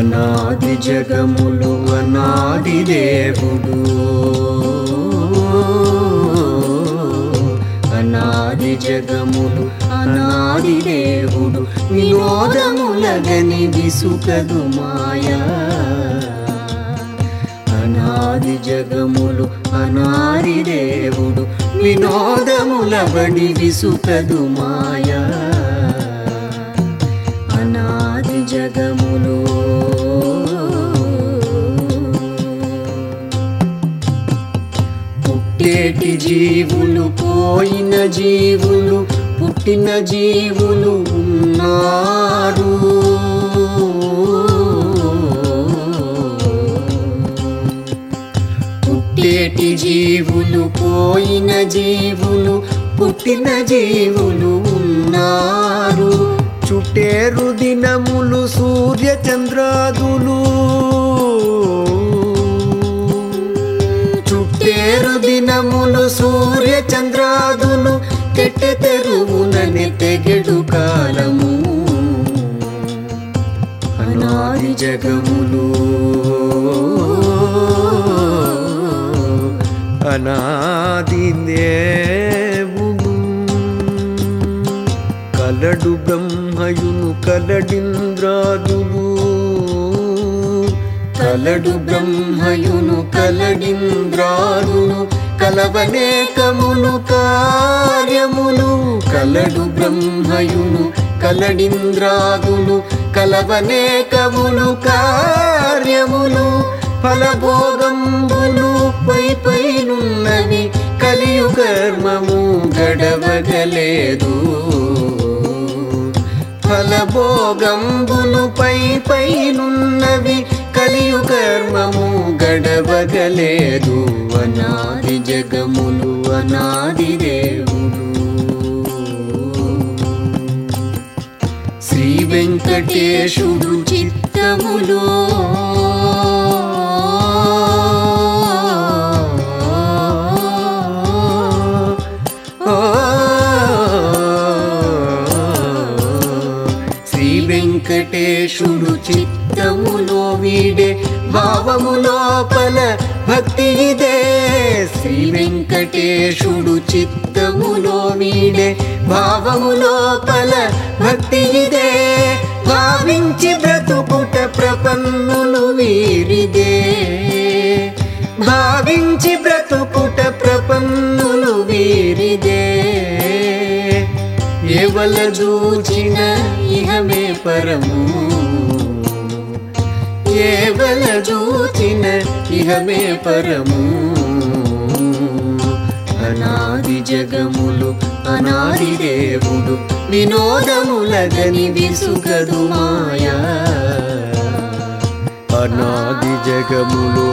అనాది జగములు అనాది దేవుడు. అనాది జగములు అనాది దేవుడు. వినోదములగని విసుకదు మాయా. అనాది జగములు అనాది దేవుడు. వినోదముల బడి విసుకదు మాయా. అనాది జగములు మొదటి జీవులు పోయిన జీవులు పుట్టిన జీవులు ఉన్నారు. పుట్టేటి జీవులు పోయిన జీవులు పుట్టిన జీవులు ఉన్నారు. చుట్టేరు దినములు సూర్యచంద్రాదులు జగములు. అనాది దేవుడు కలడు బ్రహ్మయును కలడింద్రాదులు. కలడు బ్రహ్మయును కలడింద్రాదులు. కలవనేకములు కార్యములు. కలడు బ్రహ్మయును కలడింద్రాదులు కలవనేకములు కార్యములు ఫలభోగంబులు పై పైనున్నవి కలియు కర్మము గడవగలేదు. ఫలభోగంబులు పై పైనున్నవి కలియు కర్మము గడవగలేదు. అనాది జగములు అనాది దేవు వెంకటేశుడు చిత్తములో. వెంకటేశుడు చిత్తములో వీడే భావము లోపల భక్తి ఇదే. శ్రీ వెంకటేశుడు చిత్తములో వీడే భావము లోపల భక్తి ఇదే. భావించి బ్రతుకుట ఎవల చూచిన ఇహమే పరము. కేవల చూచిన ఇహమే పరము. అనాది జగములు అనాది దేవుడు వినోదములగని విసుగదు మాయా. అనాది జగములో